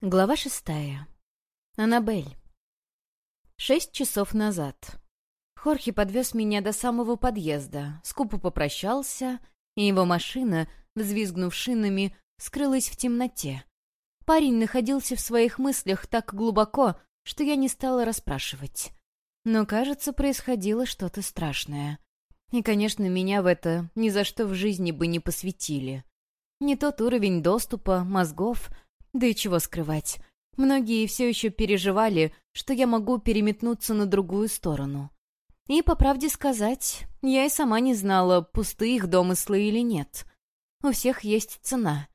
Глава шестая. Аннабель. Шесть часов назад. Хорхе подвез меня до самого подъезда, скупо попрощался, и его машина, взвизгнув шинами, скрылась в темноте. Парень находился в своих мыслях так глубоко, что я не стала расспрашивать. Но, кажется, происходило что-то страшное. И, конечно, меня в это ни за что в жизни бы не посвятили. Не тот уровень доступа, мозгов — да и чего скрывать. Многие все еще переживали, что я могу переметнуться на другую сторону. И, по правде сказать, я и сама не знала, пусты их домыслы или нет. У всех есть цена.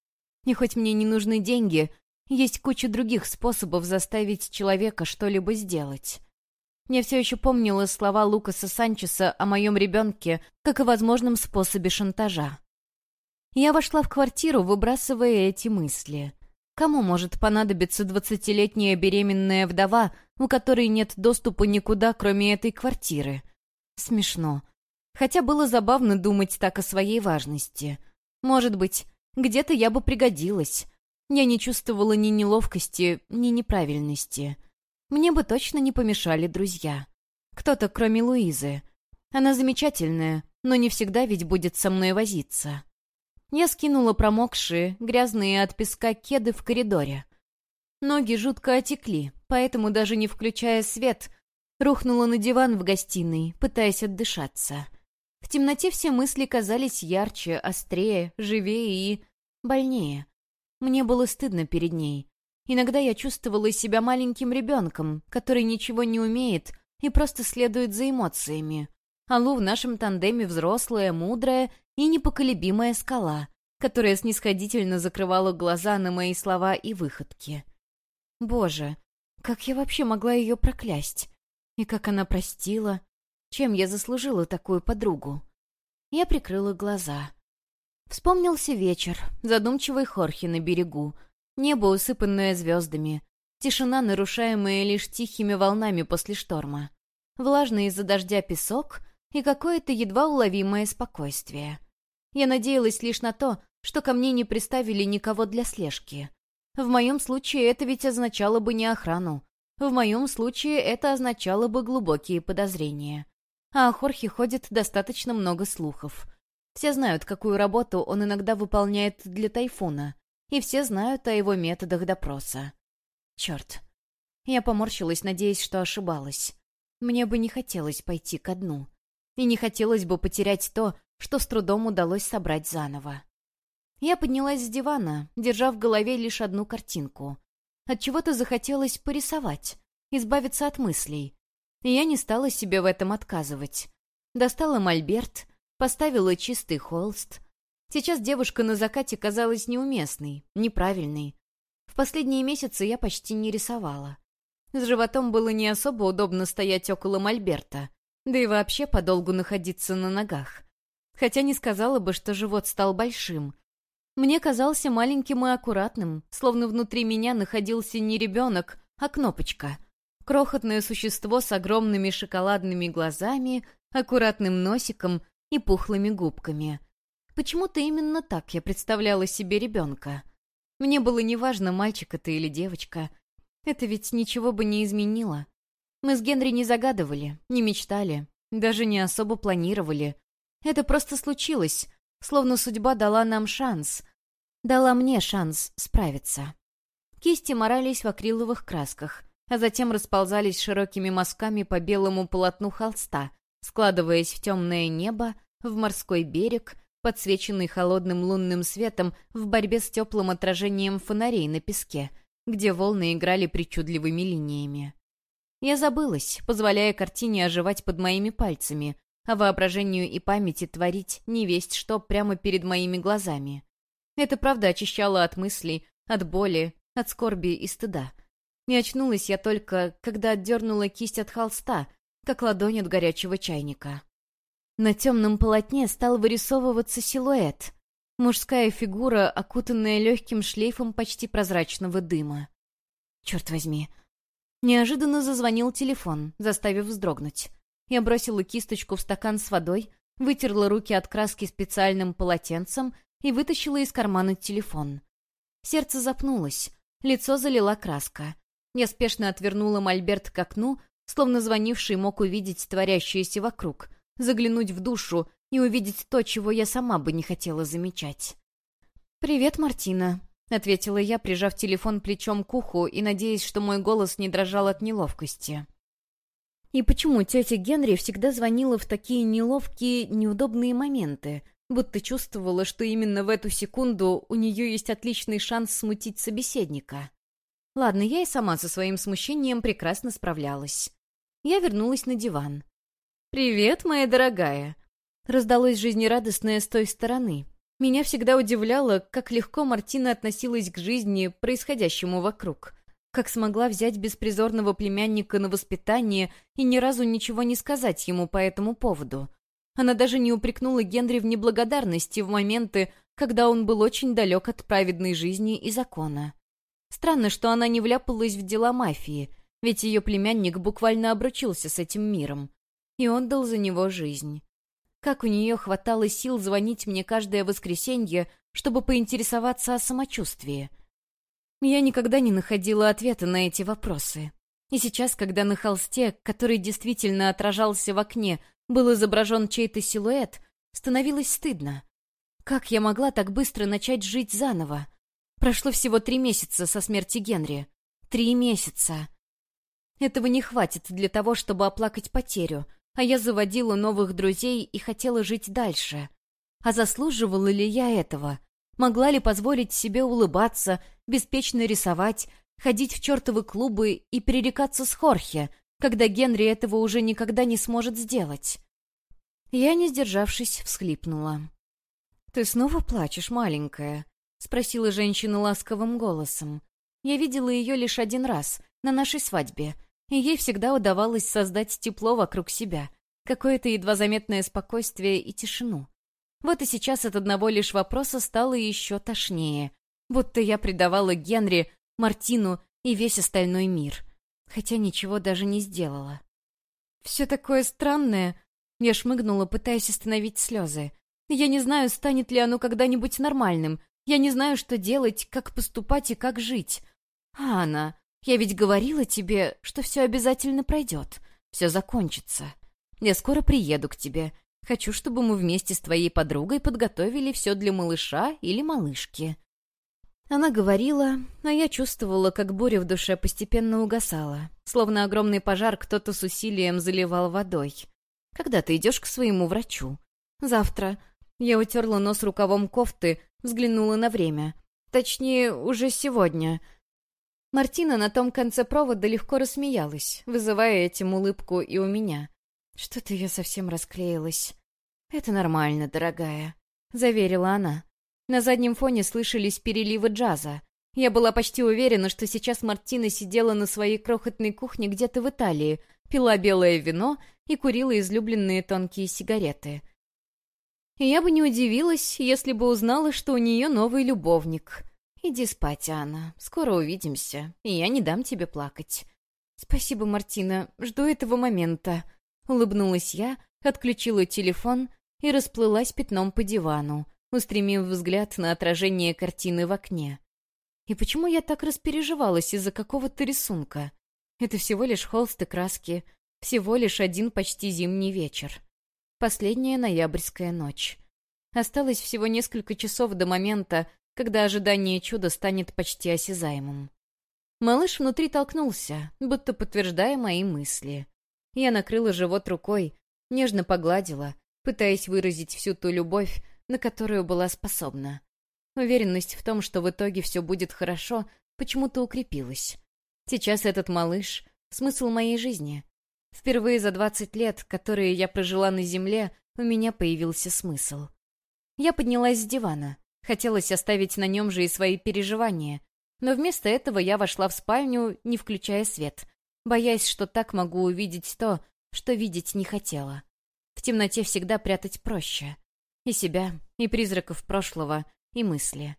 И хоть мне не нужны деньги, есть куча других способов заставить человека что-либо сделать. Я все еще помнила слова Лукаса Санчеса о моем ребенке как о возможном способе шантажа. Я вошла в квартиру, выбрасывая эти мысли. Кому может понадобиться двадцатилетняя беременная вдова, у которой нет доступа никуда, кроме этой квартиры? Смешно. Хотя было забавно думать так о своей важности. Может быть, где-то я бы пригодилась. Я не чувствовала ни неловкости, ни неправильности. Мне бы точно не помешали друзья. Кто-то, кроме Луизы. Она замечательная, но не всегда ведь будет со мной возиться. Я скинула промокшие, грязные от песка кеды в коридоре. Ноги жутко отекли, поэтому, даже не включая свет, рухнула на диван в гостиной, пытаясь отдышаться. В темноте все мысли казались ярче, острее, живее и... больнее. Мне было стыдно перед ней. Иногда я чувствовала себя маленьким ребенком, который ничего не умеет и просто следует за эмоциями. Аллу в нашем тандеме взрослая, мудрая и непоколебимая скала, которая снисходительно закрывала глаза на мои слова и выходки. Боже, как я вообще могла ее проклясть? И как она простила? Чем я заслужила такую подругу? Я прикрыла глаза. Вспомнился вечер, задумчивый Хорхи на берегу, небо, усыпанное звездами, тишина, нарушаемая лишь тихими волнами после шторма, влажный из-за дождя песок и какое-то едва уловимое спокойствие. Я надеялась лишь на то, что ко мне не приставили никого для слежки. В моем случае это ведь означало бы не охрану. В моем случае это означало бы глубокие подозрения. А о Хорхе ходит достаточно много слухов. Все знают, какую работу он иногда выполняет для Тайфуна, и все знают о его методах допроса. Черт. Я поморщилась, надеясь, что ошибалась. Мне бы не хотелось пойти ко дну. И не хотелось бы потерять то, что с трудом удалось собрать заново. Я поднялась с дивана, держа в голове лишь одну картинку. От чего то захотелось порисовать, избавиться от мыслей. И я не стала себе в этом отказывать. Достала мольберт, поставила чистый холст. Сейчас девушка на закате казалась неуместной, неправильной. В последние месяцы я почти не рисовала. С животом было не особо удобно стоять около мольберта, да и вообще подолгу находиться на ногах хотя не сказала бы, что живот стал большим. Мне казался маленьким и аккуратным, словно внутри меня находился не ребенок, а кнопочка. Крохотное существо с огромными шоколадными глазами, аккуратным носиком и пухлыми губками. Почему-то именно так я представляла себе ребенка. Мне было неважно, мальчик это или девочка. Это ведь ничего бы не изменило. Мы с Генри не загадывали, не мечтали, даже не особо планировали. Это просто случилось, словно судьба дала нам шанс. Дала мне шанс справиться. Кисти морались в акриловых красках, а затем расползались широкими мазками по белому полотну холста, складываясь в темное небо, в морской берег, подсвеченный холодным лунным светом в борьбе с теплым отражением фонарей на песке, где волны играли причудливыми линиями. Я забылась, позволяя картине оживать под моими пальцами, а воображению и памяти творить не весть что прямо перед моими глазами. Это правда очищало от мыслей, от боли, от скорби и стыда. И очнулась я только, когда отдернула кисть от холста, как ладонь от горячего чайника. На темном полотне стал вырисовываться силуэт. Мужская фигура, окутанная легким шлейфом почти прозрачного дыма. Черт возьми. Неожиданно зазвонил телефон, заставив вздрогнуть. Я бросила кисточку в стакан с водой, вытерла руки от краски специальным полотенцем и вытащила из кармана телефон. Сердце запнулось. Лицо залила краска. Я спешно отвернула мольберт к окну, словно звонивший мог увидеть творящееся вокруг, заглянуть в душу и увидеть то, чего я сама бы не хотела замечать. «Привет, Мартина», — ответила я, прижав телефон плечом к уху и надеясь, что мой голос не дрожал от неловкости. И почему тетя Генри всегда звонила в такие неловкие, неудобные моменты, будто чувствовала, что именно в эту секунду у нее есть отличный шанс смутить собеседника? Ладно, я и сама со своим смущением прекрасно справлялась. Я вернулась на диван. «Привет, моя дорогая!» Раздалось жизнерадостное с той стороны. Меня всегда удивляло, как легко Мартина относилась к жизни, происходящему вокруг. Как смогла взять беспризорного племянника на воспитание и ни разу ничего не сказать ему по этому поводу. Она даже не упрекнула Генри в неблагодарности в моменты, когда он был очень далек от праведной жизни и закона. Странно, что она не вляпалась в дела мафии, ведь ее племянник буквально обручился с этим миром. И он дал за него жизнь. Как у нее хватало сил звонить мне каждое воскресенье, чтобы поинтересоваться о самочувствии. Я никогда не находила ответа на эти вопросы. И сейчас, когда на холсте, который действительно отражался в окне, был изображен чей-то силуэт, становилось стыдно. Как я могла так быстро начать жить заново? Прошло всего три месяца со смерти Генри. Три месяца. Этого не хватит для того, чтобы оплакать потерю, а я заводила новых друзей и хотела жить дальше. А заслуживала ли я этого? Могла ли позволить себе улыбаться, беспечно рисовать, ходить в чертовы клубы и перерекаться с Хорхе, когда Генри этого уже никогда не сможет сделать? Я, не сдержавшись, всхлипнула. «Ты снова плачешь, маленькая?» — спросила женщина ласковым голосом. Я видела ее лишь один раз, на нашей свадьбе, и ей всегда удавалось создать тепло вокруг себя, какое-то едва заметное спокойствие и тишину. Вот и сейчас от одного лишь вопроса стало еще тошнее, будто я предавала Генри, Мартину и весь остальной мир, хотя ничего даже не сделала. «Все такое странное», — я шмыгнула, пытаясь остановить слезы. «Я не знаю, станет ли оно когда-нибудь нормальным, я не знаю, что делать, как поступать и как жить. Анна, я ведь говорила тебе, что все обязательно пройдет. Все закончится. Я скоро приеду к тебе. Хочу, чтобы мы вместе с твоей подругой подготовили все для малыша или малышки». Она говорила, а я чувствовала, как буря в душе постепенно угасала, словно огромный пожар кто-то с усилием заливал водой. «Когда ты идешь к своему врачу?» «Завтра». Я утерла нос рукавом кофты, Взглянула на время. Точнее, уже сегодня. Мартина на том конце провода легко рассмеялась, вызывая этим улыбку и у меня. Что-то я совсем расклеилась. «Это нормально, дорогая», — заверила она. На заднем фоне слышались переливы джаза. Я была почти уверена, что сейчас Мартина сидела на своей крохотной кухне где-то в Италии, пила белое вино и курила излюбленные тонкие сигареты — я бы не удивилась, если бы узнала, что у нее новый любовник. Иди спать, Анна. Скоро увидимся, и я не дам тебе плакать. Спасибо, Мартина. Жду этого момента. Улыбнулась я, отключила телефон и расплылась пятном по дивану, устремив взгляд на отражение картины в окне. И почему я так распереживалась из-за какого-то рисунка? Это всего лишь холст и краски, всего лишь один почти зимний вечер. Последняя ноябрьская ночь. Осталось всего несколько часов до момента, когда ожидание чуда станет почти осязаемым. Малыш внутри толкнулся, будто подтверждая мои мысли. Я накрыла живот рукой, нежно погладила, пытаясь выразить всю ту любовь, на которую была способна. Уверенность в том, что в итоге все будет хорошо, почему-то укрепилась. Сейчас этот малыш — смысл моей жизни, Впервые за двадцать лет, которые я прожила на земле, у меня появился смысл. Я поднялась с дивана. Хотелось оставить на нем же и свои переживания. Но вместо этого я вошла в спальню, не включая свет, боясь, что так могу увидеть то, что видеть не хотела. В темноте всегда прятать проще. И себя, и призраков прошлого, и мысли.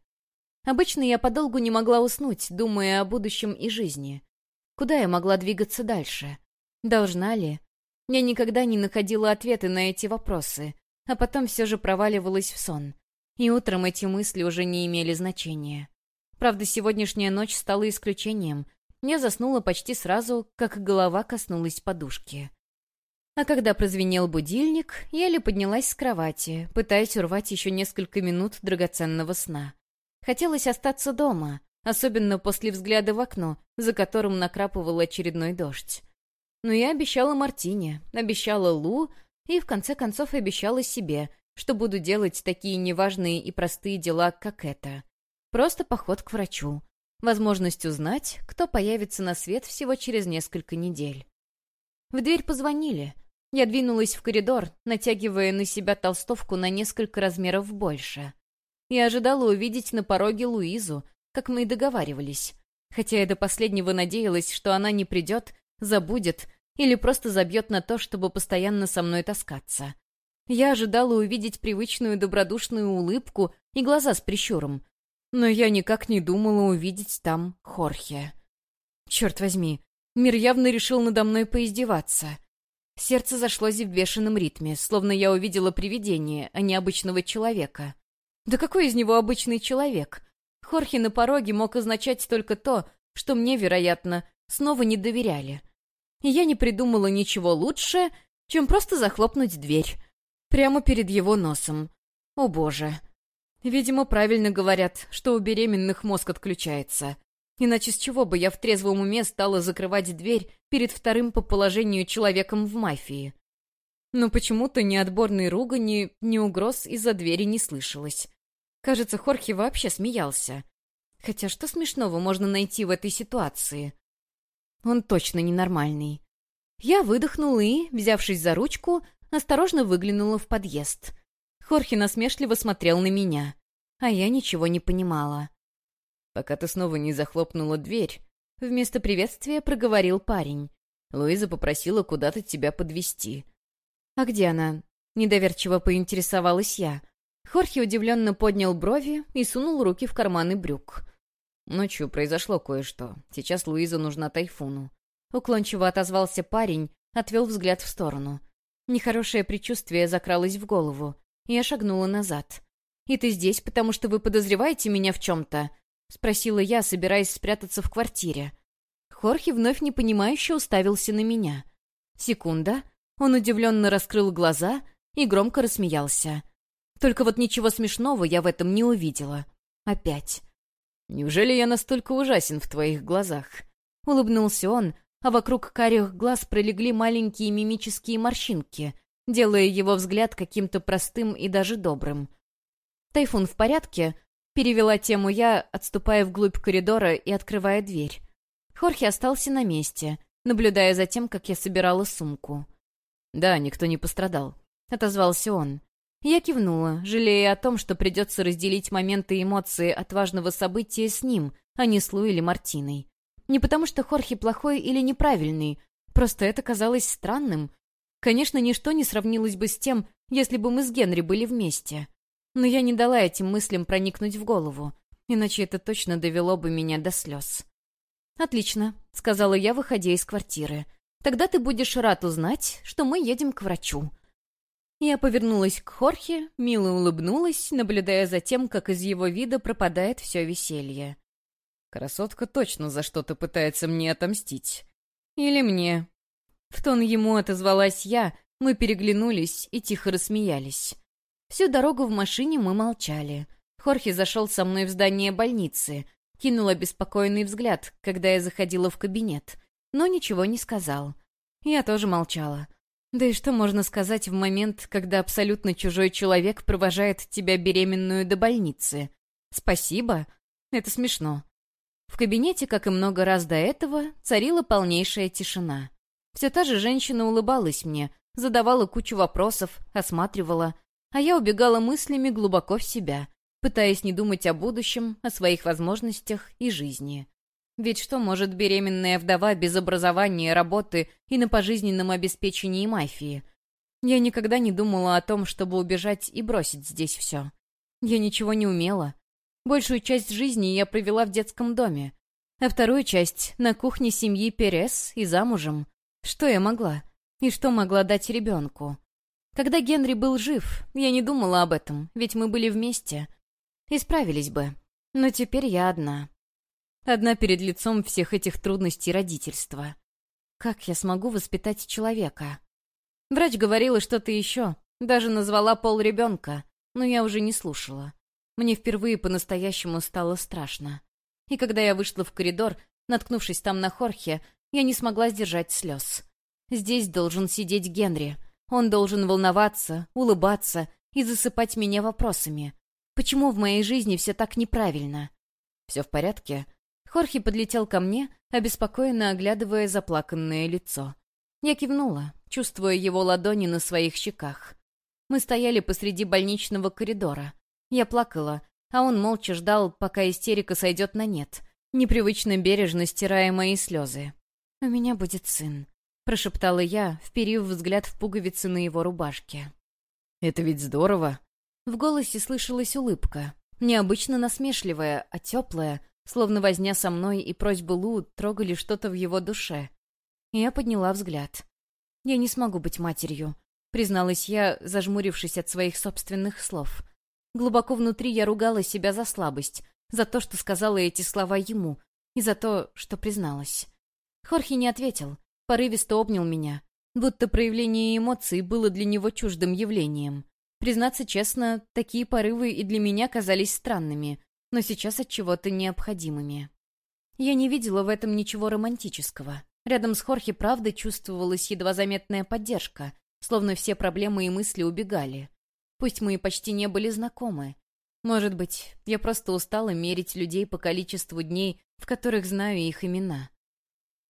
Обычно я подолгу не могла уснуть, думая о будущем и жизни. Куда я могла двигаться дальше? Должна ли? Я никогда не находила ответы на эти вопросы, а потом все же проваливалась в сон. И утром эти мысли уже не имели значения. Правда, сегодняшняя ночь стала исключением. Я заснула почти сразу, как голова коснулась подушки. А когда прозвенел будильник, еле поднялась с кровати, пытаясь урвать еще несколько минут драгоценного сна. Хотелось остаться дома, особенно после взгляда в окно, за которым накрапывал очередной дождь. Но я обещала Мартине, обещала Лу и, в конце концов, обещала себе, что буду делать такие неважные и простые дела, как это. Просто поход к врачу. Возможность узнать, кто появится на свет всего через несколько недель. В дверь позвонили. Я двинулась в коридор, натягивая на себя толстовку на несколько размеров больше. Я ожидала увидеть на пороге Луизу, как мы и договаривались. Хотя я до последнего надеялась, что она не придет, забудет или просто забьет на то, чтобы постоянно со мной таскаться. Я ожидала увидеть привычную добродушную улыбку и глаза с прищуром, но я никак не думала увидеть там Хорхе. Черт возьми, мир явно решил надо мной поиздеваться. Сердце зашлось в бешеном ритме, словно я увидела привидение, а не обычного человека. Да какой из него обычный человек? Хорхе на пороге мог означать только то, что мне, вероятно, снова не доверяли. И я не придумала ничего лучше, чем просто захлопнуть дверь. Прямо перед его носом. О боже. Видимо, правильно говорят, что у беременных мозг отключается. Иначе с чего бы я в трезвом уме стала закрывать дверь перед вторым по положению человеком в мафии? Но почему-то ни отборной ругани, ни угроз из-за двери не слышалось. Кажется, Хорхе вообще смеялся. Хотя что смешного можно найти в этой ситуации? Он точно ненормальный. Я выдохнула и, взявшись за ручку, осторожно выглянула в подъезд — Хорхе насмешливо смотрел на меня, а я ничего не понимала. «Пока ты снова не захлопнула дверь», — вместо приветствия проговорил парень. Луиза попросила куда-то тебя подвести. «А где она?» — недоверчиво поинтересовалась я. Хорхе удивленно поднял брови и сунул руки в карманы брюк. «Ночью произошло кое-что. Сейчас Луиза нужна Тайфуну». Уклончиво отозвался парень, отвел взгляд в сторону. Нехорошее предчувствие закралось в голову. Я шагнула назад. «И ты здесь, потому что вы подозреваете меня в чем-то?» — спросила я, собираясь спрятаться в квартире. Хорхе вновь непонимающе уставился на меня. Секунда. Он удивленно раскрыл глаза и громко рассмеялся. Только вот ничего смешного я в этом не увидела. Опять. «Неужели я настолько ужасен в твоих глазах?» Улыбнулся он, а вокруг карих глаз пролегли маленькие мимические морщинки, делая его взгляд каким-то простым и даже добрым. «Тайфун в порядке?» — перевела тему я, отступая вглубь коридора и открывая дверь. Хорхе остался на месте, наблюдая за тем, как я собирала сумку. «Да, никто не пострадал», — отозвался он. Я кивнула, жалея о том, что придется разделить моменты и эмоции от важного события с ним, а не с Лу или Мартиной. Не потому что Хорхе плохой или неправильный, просто это казалось странным, Конечно, ничто не сравнилось бы с тем, если бы мы с Генри были вместе. Но я не дала этим мыслям проникнуть в голову, иначе это точно довело бы меня до слез. «Отлично», — сказала я, выходя из квартиры. «Тогда ты будешь рад узнать, что мы едем к врачу». Я повернулась к Хорхе, мило улыбнулась, наблюдая за тем, как из его вида пропадает все веселье. «Красотка точно за что-то пытается мне отомстить. Или мне, в тон ему отозвалась я, мы переглянулись и тихо рассмеялись. Всю дорогу в машине мы молчали. Хорхе зашел со мной в здание больницы, кинул обеспокоенный взгляд, когда я заходила в кабинет, но ничего не сказал. Я тоже молчала. Да и что можно сказать в момент, когда абсолютно чужой человек провожает тебя беременную до больницы? Спасибо? Это смешно. В кабинете, как и много раз до этого, царила полнейшая тишина. Все та же женщина улыбалась мне, задавала кучу вопросов, осматривала, а я убегала мыслями глубоко в себя, пытаясь не думать о будущем, о своих возможностях и жизни. Ведь что может беременная вдова без образования, работы и на пожизненном обеспечении мафии? Я никогда не думала о том, чтобы убежать и бросить здесь все. Я ничего не умела. Большую часть жизни я провела в детском доме, а вторую часть — на кухне семьи Перес и замужем. Что я могла? И что могла дать ребенку? Когда Генри был жив, я не думала об этом, ведь мы были вместе. Исправились бы. Но теперь я одна. Одна перед лицом всех этих трудностей родительства. Как я смогу воспитать человека? Врач говорила что-то еще, даже назвала пол ребенка, но я уже не слушала. Мне впервые по-настоящему стало страшно. И когда я вышла в коридор, наткнувшись там на Хорхе, я не смогла сдержать слез. Здесь должен сидеть Генри. Он должен волноваться, улыбаться и засыпать меня вопросами. Почему в моей жизни все так неправильно? Все в порядке? Хорхе подлетел ко мне, обеспокоенно оглядывая заплаканное лицо. Я кивнула, чувствуя его ладони на своих щеках. Мы стояли посреди больничного коридора. Я плакала, а он молча ждал, пока истерика сойдет на нет, непривычно бережно стирая мои слезы. «У меня будет сын», — прошептала я, вперив взгляд в пуговицы на его рубашке. «Это ведь здорово!» В голосе слышалась улыбка, необычно насмешливая, а теплая, словно возня со мной и просьба Лу трогали что-то в его душе. Я подняла взгляд. «Я не смогу быть матерью», — призналась я, зажмурившись от своих собственных слов. Глубоко внутри я ругала себя за слабость, за то, что сказала эти слова ему, и за то, что призналась. Хорхе не ответил, порывисто обнял меня, будто проявление эмоций было для него чуждым явлением. Признаться честно, такие порывы и для меня казались странными, но сейчас от чего-то необходимыми. Я не видела в этом ничего романтического. Рядом с Хорхе правда чувствовалась едва заметная поддержка, словно все проблемы и мысли убегали. Пусть мы и почти не были знакомы. Может быть, я просто устала мерить людей по количеству дней, в которых знаю их имена.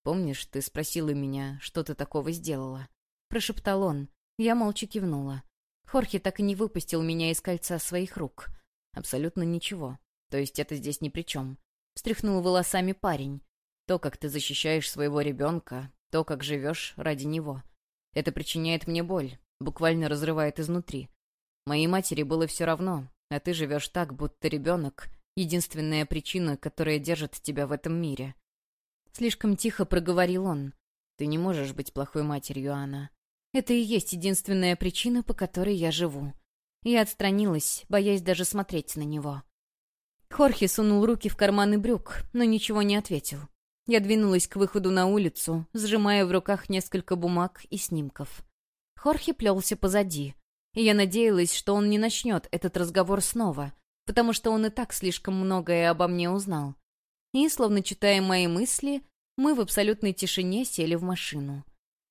«Помнишь, ты спросила меня, что ты такого сделала?» Прошептал он. Я молча кивнула. Хорхе так и не выпустил меня из кольца своих рук. «Абсолютно ничего. То есть это здесь ни при чем. Встряхнул волосами парень. То, как ты защищаешь своего ребенка, то, как живешь ради него. Это причиняет мне боль, буквально разрывает изнутри. Моей матери было все равно, а ты живешь так, будто ребенок — единственная причина, которая держит тебя в этом мире. Слишком тихо проговорил он. Ты не можешь быть плохой матерью, Анна. Это и есть единственная причина, по которой я живу. Я отстранилась, боясь даже смотреть на него. Хорхе сунул руки в карманы брюк, но ничего не ответил. Я двинулась к выходу на улицу, сжимая в руках несколько бумаг и снимков. Хорхе плелся позади, и я надеялась, что он не начнет этот разговор снова, потому что он и так слишком многое обо мне узнал. И, словно читая мои мысли, мы в абсолютной тишине сели в машину.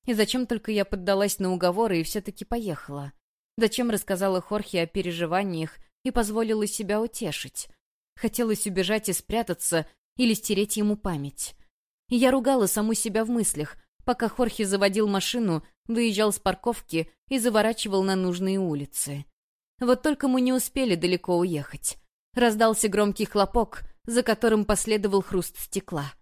И зачем только я поддалась на уговоры и все-таки поехала? Зачем рассказала Хорхе о переживаниях и позволила себя утешить? Хотелось убежать и спрятаться или стереть ему память. И я ругала саму себя в мыслях, пока Хорхе заводил машину, выезжал с парковки и заворачивал на нужные улицы. Вот только мы не успели далеко уехать. Раздался громкий хлопок, за которым последовал хруст стекла.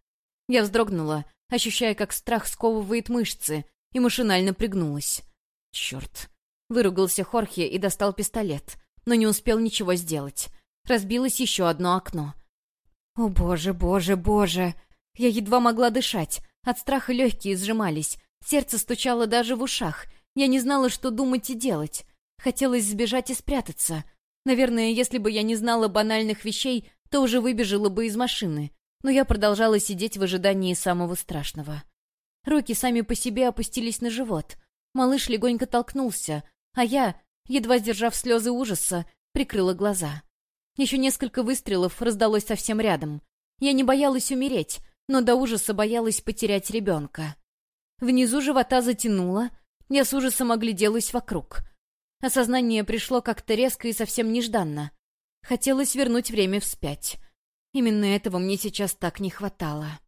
Я вздрогнула, ощущая, как страх сковывает мышцы, и машинально пригнулась. «Черт!» — выругался Хорхе и достал пистолет, но не успел ничего сделать разбилось еще одно окно. О боже, боже, боже! Я едва могла дышать. От страха легкие сжимались. Сердце стучало даже в ушах. Я не знала, что думать и делать. Хотелось сбежать и спрятаться. Наверное, если бы я не знала банальных вещей, то уже выбежала бы из машины. Но я продолжала сидеть в ожидании самого страшного. Руки сами по себе опустились на живот. Малыш легонько толкнулся, а я, едва сдержав слезы ужаса, прикрыла глаза. Еще несколько выстрелов раздалось совсем рядом. Я не боялась умереть, но до ужаса боялась потерять ребенка. Внизу живота затянуло, я с ужасом огляделась вокруг. Осознание пришло как-то резко и совсем нежданно. Хотелось вернуть время вспять. Именно этого мне сейчас так не хватало.